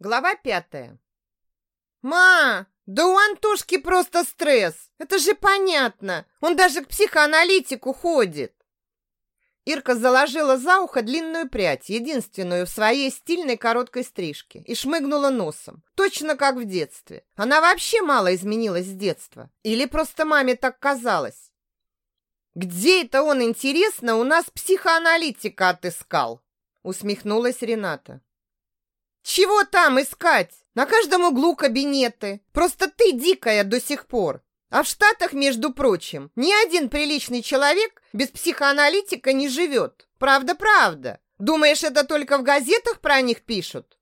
Глава пятая. «Ма, да у Антошки просто стресс! Это же понятно! Он даже к психоаналитику ходит!» Ирка заложила за ухо длинную прядь, единственную в своей стильной короткой стрижке, и шмыгнула носом, точно как в детстве. Она вообще мало изменилась с детства. Или просто маме так казалось? «Где это он, интересно, у нас психоаналитика отыскал?» усмехнулась Рената. «Чего там искать? На каждом углу кабинеты. Просто ты дикая до сих пор. А в Штатах, между прочим, ни один приличный человек без психоаналитика не живет. Правда-правда. Думаешь, это только в газетах про них пишут?»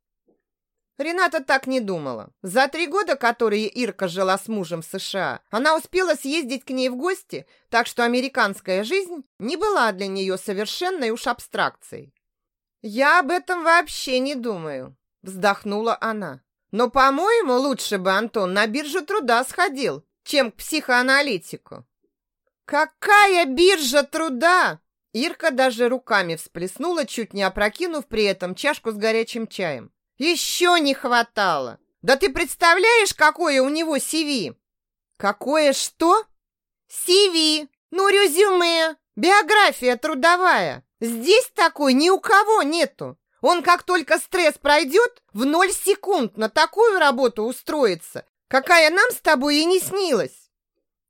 Рената так не думала. За три года, которые Ирка жила с мужем в США, она успела съездить к ней в гости, так что американская жизнь не была для нее совершенной уж абстракцией. «Я об этом вообще не думаю», — вздохнула она. «Но, по-моему, лучше бы Антон на биржу труда сходил, чем к психоаналитику». «Какая биржа труда?» Ирка даже руками всплеснула, чуть не опрокинув при этом чашку с горячим чаем. «Еще не хватало! Да ты представляешь, какое у него CV?» «Какое что?» «CV! Ну, резюме! Биография трудовая!» Здесь такой ни у кого нету. Он как только стресс пройдет, в ноль секунд на такую работу устроится, какая нам с тобой и не снилась.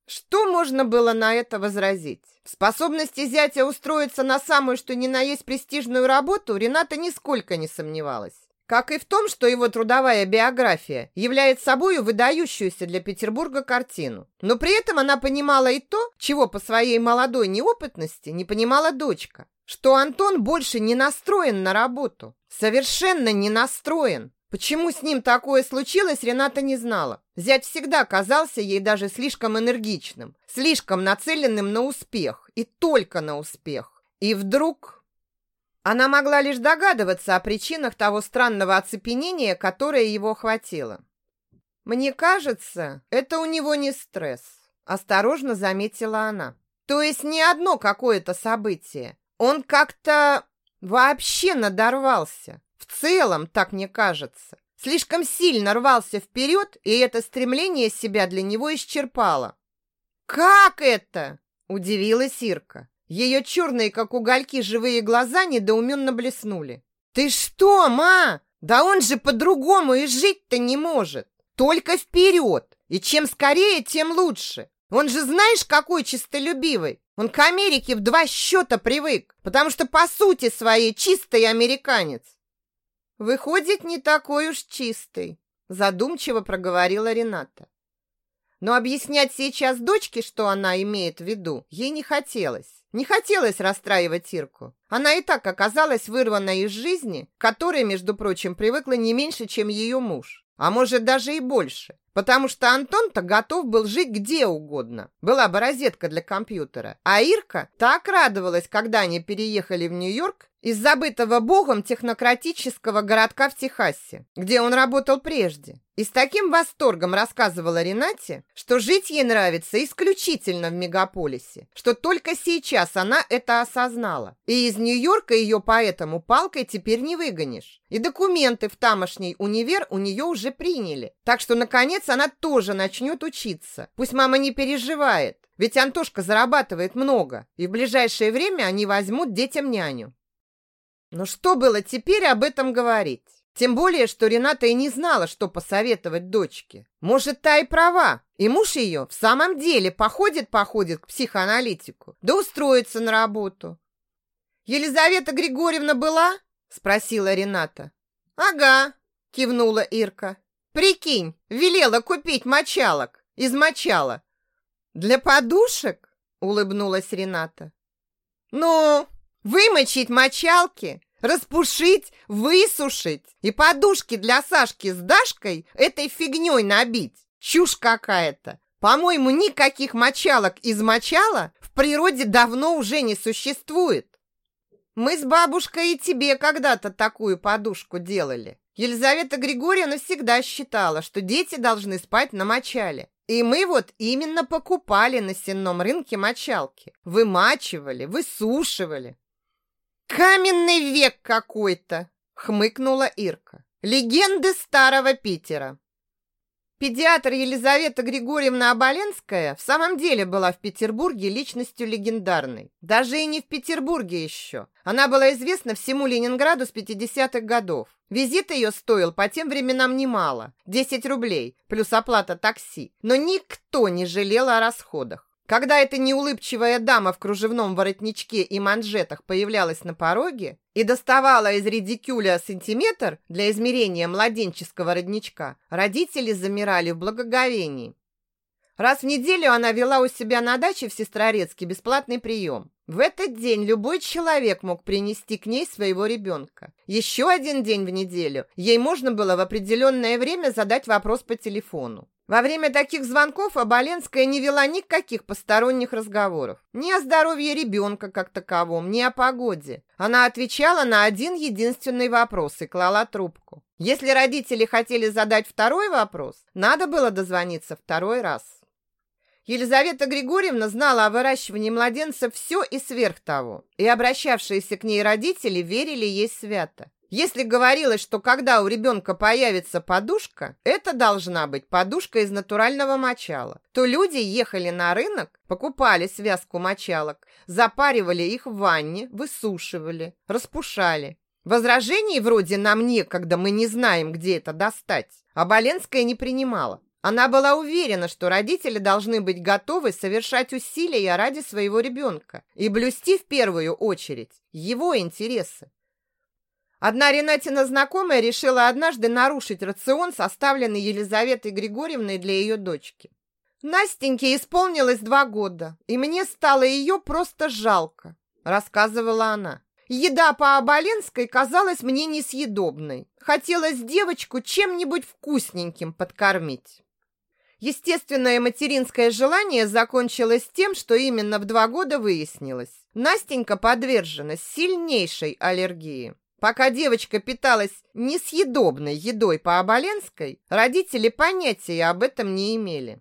Что можно было на это возразить? В способности зятя устроиться на самую что ни на есть престижную работу Рената нисколько не сомневалась. Как и в том, что его трудовая биография является собой выдающуюся для Петербурга картину. Но при этом она понимала и то, чего по своей молодой неопытности не понимала дочка что Антон больше не настроен на работу. Совершенно не настроен. Почему с ним такое случилось, Рената не знала. Зять всегда казался ей даже слишком энергичным, слишком нацеленным на успех и только на успех. И вдруг она могла лишь догадываться о причинах того странного оцепенения, которое его охватило. «Мне кажется, это у него не стресс», – осторожно заметила она. «То есть не одно какое-то событие, он как-то вообще надорвался. В целом, так мне кажется. Слишком сильно рвался вперед, и это стремление себя для него исчерпало. «Как это?» – удивилась Ирка. Ее черные, как угольки, живые глаза недоуменно блеснули. «Ты что, ма? Да он же по-другому и жить-то не может. Только вперед. И чем скорее, тем лучше. Он же знаешь, какой чистолюбивый. Он к Америке в два счета привык, потому что по сути своей чистый американец. Выходит, не такой уж чистый, задумчиво проговорила Рената. Но объяснять сейчас дочке, что она имеет в виду, ей не хотелось. Не хотелось расстраивать Ирку. Она и так оказалась вырвана из жизни, которой, между прочим, привыкла не меньше, чем ее муж. А может, даже и больше. Потому что Антон-то готов был жить где угодно. Была бы розетка для компьютера. А Ирка так радовалась, когда они переехали в Нью-Йорк из забытого богом технократического городка в Техасе, где он работал прежде. И с таким восторгом рассказывала Ренате, что жить ей нравится исключительно в мегаполисе, что только сейчас она это осознала. И из Нью-Йорка ее поэтому палкой теперь не выгонишь. И документы в тамошний универ у нее уже приняли. Так что, наконец, она тоже начнет учиться. Пусть мама не переживает, ведь Антошка зарабатывает много, и в ближайшее время они возьмут детям няню. Но что было теперь об этом говорить? Тем более, что Рената и не знала, что посоветовать дочке. Может, та и права, и муж ее в самом деле походит-походит к психоаналитику, да устроится на работу. «Елизавета Григорьевна была?» – спросила Рената. «Ага», – кивнула Ирка. «Прикинь, велела купить мочалок из мочала». «Для подушек?» – улыбнулась Рената. «Ну, вымочить мочалки Распушить, высушить и подушки для Сашки с Дашкой этой фигней набить. Чушь какая-то. По-моему, никаких мочалок из мочала в природе давно уже не существует. Мы с бабушкой и тебе когда-то такую подушку делали. Елизавета Григорьевна всегда считала, что дети должны спать на мочале. И мы вот именно покупали на сенном рынке мочалки. Вымачивали, высушивали. «Каменный век какой-то!» — хмыкнула Ирка. Легенды старого Питера. Педиатр Елизавета Григорьевна Оболенская в самом деле была в Петербурге личностью легендарной. Даже и не в Петербурге еще. Она была известна всему Ленинграду с 50-х годов. Визит ее стоил по тем временам немало – 10 рублей, плюс оплата такси. Но никто не жалел о расходах. Когда эта неулыбчивая дама в кружевном воротничке и манжетах появлялась на пороге и доставала из редикюля сантиметр для измерения младенческого родничка, родители замирали в благоговении. Раз в неделю она вела у себя на даче в Сестрорецке бесплатный прием. В этот день любой человек мог принести к ней своего ребенка. Еще один день в неделю ей можно было в определенное время задать вопрос по телефону. Во время таких звонков Оболенская не вела никаких посторонних разговоров. Ни о здоровье ребенка как таковом, ни о погоде. Она отвечала на один единственный вопрос и клала трубку. Если родители хотели задать второй вопрос, надо было дозвониться второй раз. Елизавета Григорьевна знала о выращивании младенца все и сверх того, и обращавшиеся к ней родители верили ей свято. Если говорилось, что когда у ребенка появится подушка, это должна быть подушка из натурального мочала, то люди ехали на рынок, покупали связку мочалок, запаривали их в ванне, высушивали, распушали. Возражений вроде «нам некогда, мы не знаем, где это достать» Оболенская не принимала. Она была уверена, что родители должны быть готовы совершать усилия ради своего ребенка и блюсти в первую очередь его интересы. Одна Ренатина знакомая решила однажды нарушить рацион, составленный Елизаветой Григорьевной для ее дочки. Настеньке исполнилось два года, и мне стало ее просто жалко, рассказывала она. Еда по Оболенской казалась мне несъедобной. Хотелось девочку чем-нибудь вкусненьким подкормить. Естественное материнское желание закончилось тем, что именно в два года выяснилось. Настенька подвержена сильнейшей аллергии. Пока девочка питалась несъедобной едой по Оболенской, родители понятия об этом не имели.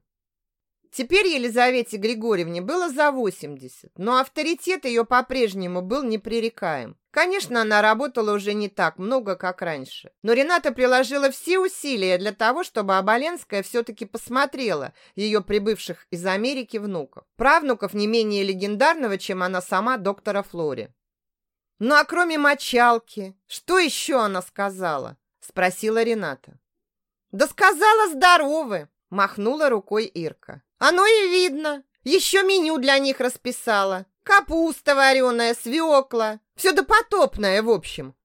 Теперь Елизавете Григорьевне было за 80, но авторитет ее по-прежнему был непререкаем. Конечно, она работала уже не так много, как раньше. Но Рената приложила все усилия для того, чтобы Оболенская все-таки посмотрела ее прибывших из Америки внуков. Правнуков не менее легендарного, чем она сама, доктора Флори. «Ну а кроме мочалки, что еще она сказала?» – спросила Рената. «Да сказала здоровы!» – махнула рукой Ирка. «Оно и видно. Еще меню для них расписала. Капуста вареная, свекла. Все допотопное, в общем».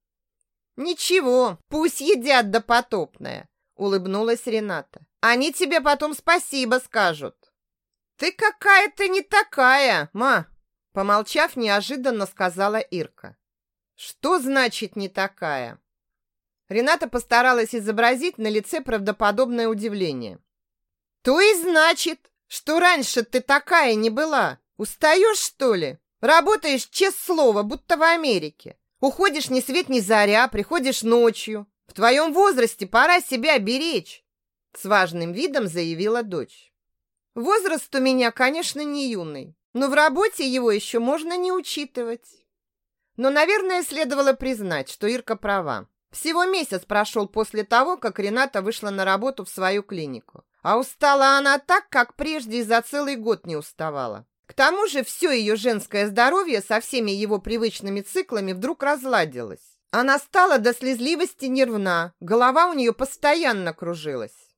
«Ничего, пусть едят допотопное», – улыбнулась Рената. «Они тебе потом спасибо скажут». «Ты какая-то не такая, ма!» Помолчав, неожиданно сказала Ирка. Что значит не такая? Рената постаралась изобразить на лице правдоподобное удивление. То и значит, что раньше ты такая не была. Устаешь, что ли? Работаешь, честное слово, будто в Америке. Уходишь ни свет ни заря, приходишь ночью. В твоем возрасте пора себя беречь. С важным видом заявила дочь. Возраст у меня, конечно, не юный, но в работе его еще можно не учитывать. Но, наверное, следовало признать, что Ирка права. Всего месяц прошел после того, как Рената вышла на работу в свою клинику. А устала она так, как прежде и за целый год не уставала. К тому же все ее женское здоровье со всеми его привычными циклами вдруг разладилось. Она стала до слезливости нервна, голова у нее постоянно кружилась.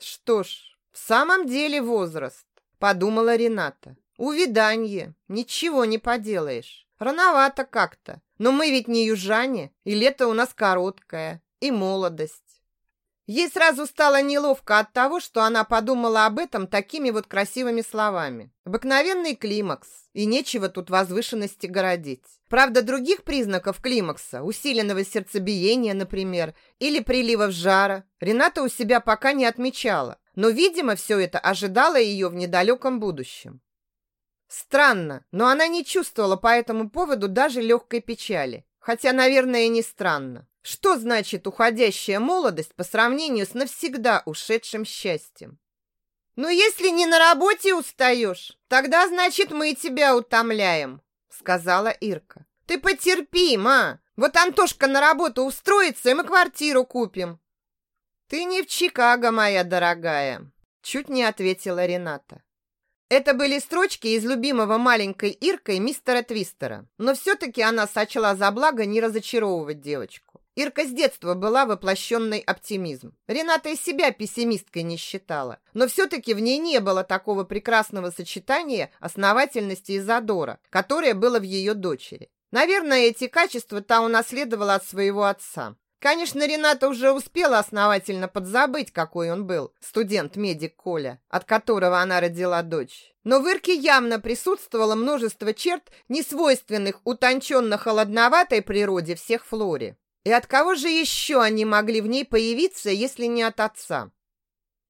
«Что ж, в самом деле возраст», — подумала Рената. «Увиданье, ничего не поделаешь». Рановато как-то. Но мы ведь не южане, и лето у нас короткое, и молодость. Ей сразу стало неловко от того, что она подумала об этом такими вот красивыми словами. Обыкновенный климакс, и нечего тут возвышенности городить. Правда, других признаков климакса, усиленного сердцебиения, например, или приливов жара, Рената у себя пока не отмечала, но, видимо, все это ожидало ее в недалеком будущем. Странно, но она не чувствовала по этому поводу даже легкой печали. Хотя, наверное, не странно. Что значит уходящая молодость по сравнению с навсегда ушедшим счастьем? «Ну, если не на работе устаешь, тогда, значит, мы тебя утомляем», сказала Ирка. «Ты потерпи, ма, Вот Антошка на работу устроится, и мы квартиру купим. Ты не в Чикаго, моя дорогая, чуть не ответила Рената. Это были строчки из любимого маленькой Иркой мистера Твистера, но все-таки она сочла за благо не разочаровывать девочку. Ирка с детства была воплощенный оптимизм. Рената из себя пессимисткой не считала, но все-таки в ней не было такого прекрасного сочетания основательности и задора, которое было в ее дочери. Наверное, эти качества та унаследовала от своего отца. Конечно, Рената уже успела основательно подзабыть, какой он был, студент-медик Коля, от которого она родила дочь. Но в Ирке явно присутствовало множество черт, несвойственных утонченно-холодноватой природе всех Флоре. И от кого же еще они могли в ней появиться, если не от отца?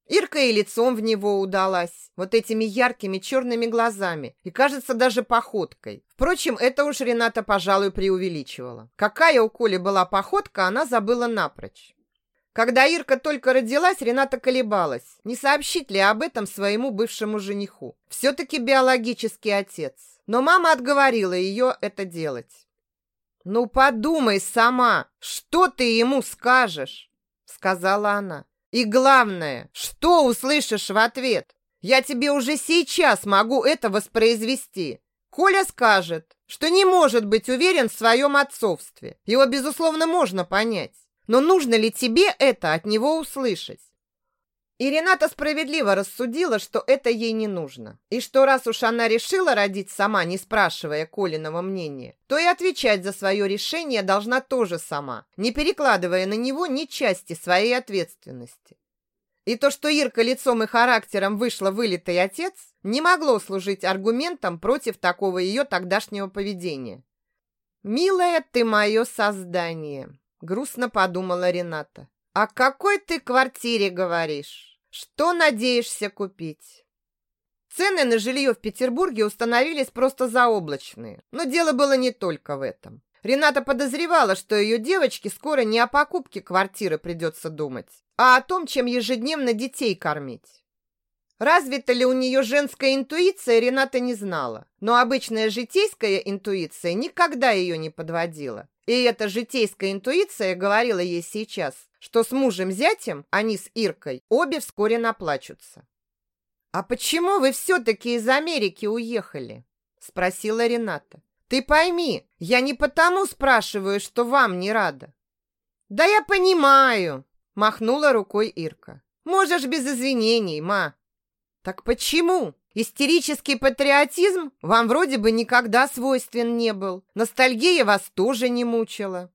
Ирка и лицом в него удалась, вот этими яркими черными глазами и, кажется, даже походкой. Впрочем, это уж Рената, пожалуй, преувеличивала. Какая у Коли была походка, она забыла напрочь. Когда Ирка только родилась, Рената колебалась, не сообщить ли об этом своему бывшему жениху. Все-таки биологический отец. Но мама отговорила ее это делать. «Ну подумай сама, что ты ему скажешь?» сказала она. И главное, что услышишь в ответ? Я тебе уже сейчас могу это воспроизвести. Коля скажет, что не может быть уверен в своем отцовстве. Его, безусловно, можно понять. Но нужно ли тебе это от него услышать? И Рената справедливо рассудила, что это ей не нужно. И что раз уж она решила родить сама, не спрашивая Колиного мнения, то и отвечать за свое решение должна тоже сама, не перекладывая на него ни части своей ответственности. И то, что Ирка лицом и характером вышла вылитый отец, не могло служить аргументом против такого ее тогдашнего поведения. «Милая ты мое создание», — грустно подумала Рената. «О какой ты квартире говоришь?» Что надеешься купить? Цены на жилье в Петербурге установились просто заоблачные. Но дело было не только в этом. Рената подозревала, что ее девочке скоро не о покупке квартиры придется думать, а о том, чем ежедневно детей кормить. Развита ли у нее женская интуиция, Рената не знала. Но обычная житейская интуиция никогда ее не подводила. И эта житейская интуиция говорила ей сейчас, что с мужем-зятем они с Иркой обе вскоре наплачутся. «А почему вы все-таки из Америки уехали?» – спросила Рената. «Ты пойми, я не потому спрашиваю, что вам не рада». «Да я понимаю», – махнула рукой Ирка. «Можешь без извинений, ма». «Так почему?» Истерический патриотизм вам вроде бы никогда свойствен не был. Ностальгия вас тоже не мучила.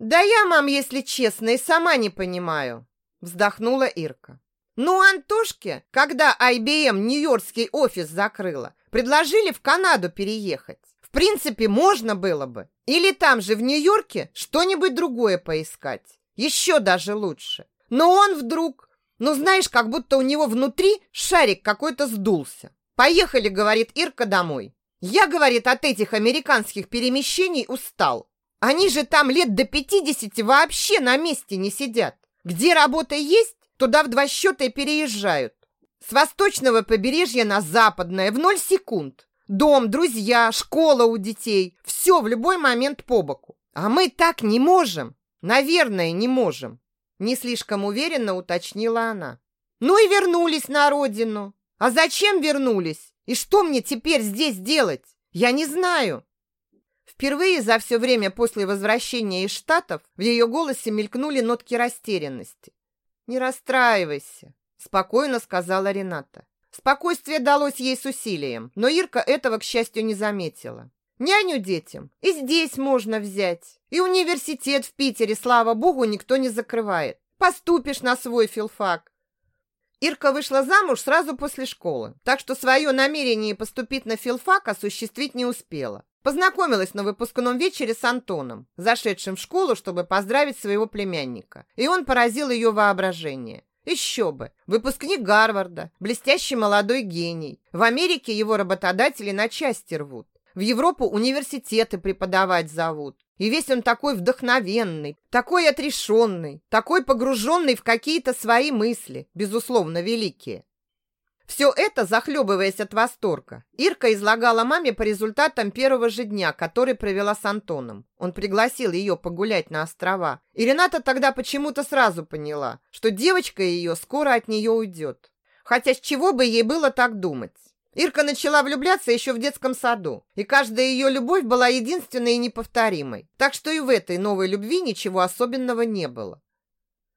«Да я, мам, если честно, и сама не понимаю», – вздохнула Ирка. «Ну, Антошке, когда IBM Нью-Йоркский офис закрыла, предложили в Канаду переехать. В принципе, можно было бы. Или там же, в Нью-Йорке, что-нибудь другое поискать. Еще даже лучше. Но он вдруг... Ну, знаешь, как будто у него внутри шарик какой-то сдулся. «Поехали», — говорит Ирка, — «домой». Я, говорит, от этих американских перемещений устал. Они же там лет до 50 вообще на месте не сидят. Где работа есть, туда в два счета и переезжают. С восточного побережья на западное в ноль секунд. Дом, друзья, школа у детей. Все в любой момент по боку. А мы так не можем. Наверное, не можем. Не слишком уверенно уточнила она. Ну и вернулись на родину. А зачем вернулись? И что мне теперь здесь делать? Я не знаю. Впервые за все время после возвращения из Штатов в ее голосе мелькнули нотки растерянности. «Не расстраивайся», – спокойно сказала Рената. Спокойствие далось ей с усилием, но Ирка этого, к счастью, не заметила. Няню детям и здесь можно взять. И университет в Питере, слава богу, никто не закрывает. Поступишь на свой филфак. Ирка вышла замуж сразу после школы, так что свое намерение поступить на филфак осуществить не успела. Познакомилась на выпускном вечере с Антоном, зашедшим в школу, чтобы поздравить своего племянника. И он поразил ее воображение. Еще бы! Выпускник Гарварда, блестящий молодой гений. В Америке его работодатели на части рвут. В Европу университеты преподавать зовут. И весь он такой вдохновенный, такой отрешенный, такой погруженный в какие-то свои мысли, безусловно, великие. Все это, захлебываясь от восторга, Ирка излагала маме по результатам первого же дня, который провела с Антоном. Он пригласил ее погулять на острова. И Рената тогда почему-то сразу поняла, что девочка ее скоро от нее уйдет. Хотя с чего бы ей было так думать? Ирка начала влюбляться еще в детском саду, и каждая ее любовь была единственной и неповторимой. Так что и в этой новой любви ничего особенного не было.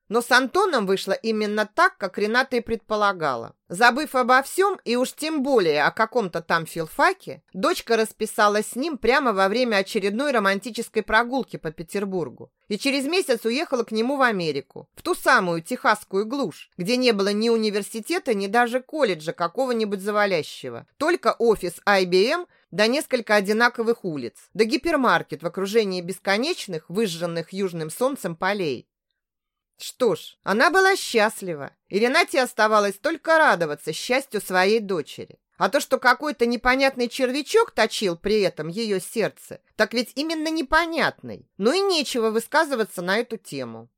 Но с Антоном вышло именно так, как Рената и предполагала. Забыв обо всем, и уж тем более о каком-то там филфаке, дочка расписалась с ним прямо во время очередной романтической прогулки по Петербургу. И через месяц уехала к нему в Америку, в ту самую техасскую глушь, где не было ни университета, ни даже колледжа какого-нибудь завалящего. Только офис IBM да несколько одинаковых улиц, да гипермаркет в окружении бесконечных, выжженных южным солнцем полей. Что ж, она была счастлива, и Ренате оставалось только радоваться счастью своей дочери. А то, что какой-то непонятный червячок точил при этом ее сердце, так ведь именно непонятный. Ну и нечего высказываться на эту тему.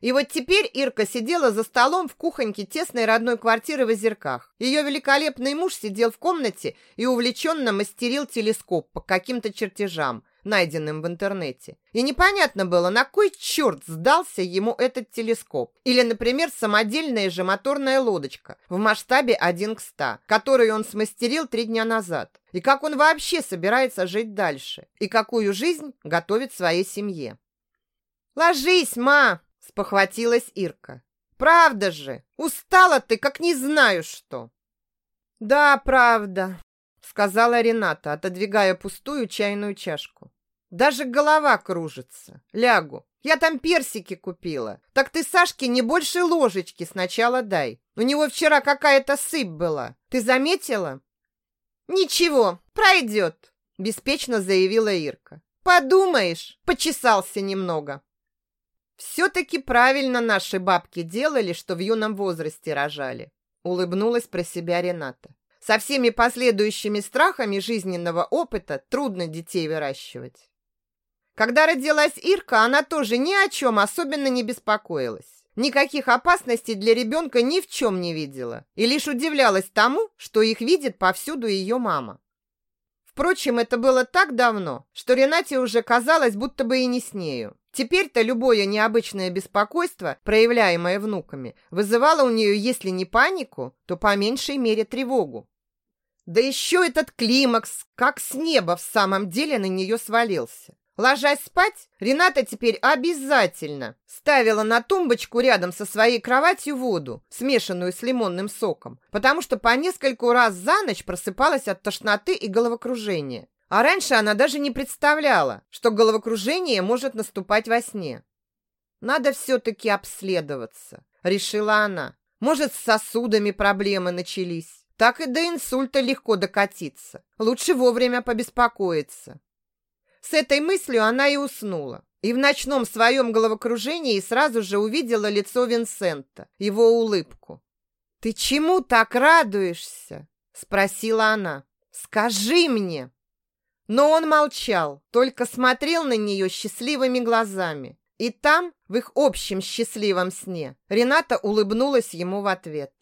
И вот теперь Ирка сидела за столом в кухоньке тесной родной квартиры в Озерках. Ее великолепный муж сидел в комнате и увлеченно мастерил телескоп по каким-то чертежам, найденным в интернете. И непонятно было, на кой черт сдался ему этот телескоп. Или, например, самодельная же моторная лодочка в масштабе 1 к 100, которую он смастерил три дня назад. И как он вообще собирается жить дальше. И какую жизнь готовит своей семье. «Ложись, ма!» – спохватилась Ирка. «Правда же! Устала ты, как не знаю что!» «Да, правда», сказала Рената, отодвигая пустую чайную чашку. Даже голова кружится. Лягу. Я там персики купила. Так ты Сашке не больше ложечки сначала дай. У него вчера какая-то сыпь была. Ты заметила? Ничего, пройдет, беспечно заявила Ирка. Подумаешь, почесался немного. Все-таки правильно наши бабки делали, что в юном возрасте рожали. Улыбнулась про себя Рената. Со всеми последующими страхами жизненного опыта трудно детей выращивать. Когда родилась Ирка, она тоже ни о чем особенно не беспокоилась. Никаких опасностей для ребенка ни в чем не видела. И лишь удивлялась тому, что их видит повсюду ее мама. Впрочем, это было так давно, что Ренате уже казалось, будто бы и не с нею. Теперь-то любое необычное беспокойство, проявляемое внуками, вызывало у нее, если не панику, то по меньшей мере тревогу. Да еще этот климакс, как с неба в самом деле на нее свалился. Ложась спать, Рената теперь обязательно ставила на тумбочку рядом со своей кроватью воду, смешанную с лимонным соком, потому что по нескольку раз за ночь просыпалась от тошноты и головокружения. А раньше она даже не представляла, что головокружение может наступать во сне. «Надо все-таки обследоваться», — решила она. «Может, с сосудами проблемы начались» так и до инсульта легко докатиться. Лучше вовремя побеспокоиться. С этой мыслью она и уснула. И в ночном своем головокружении сразу же увидела лицо Винсента, его улыбку. «Ты чему так радуешься?» – спросила она. «Скажи мне!» Но он молчал, только смотрел на нее счастливыми глазами. И там, в их общем счастливом сне, Рената улыбнулась ему в ответ.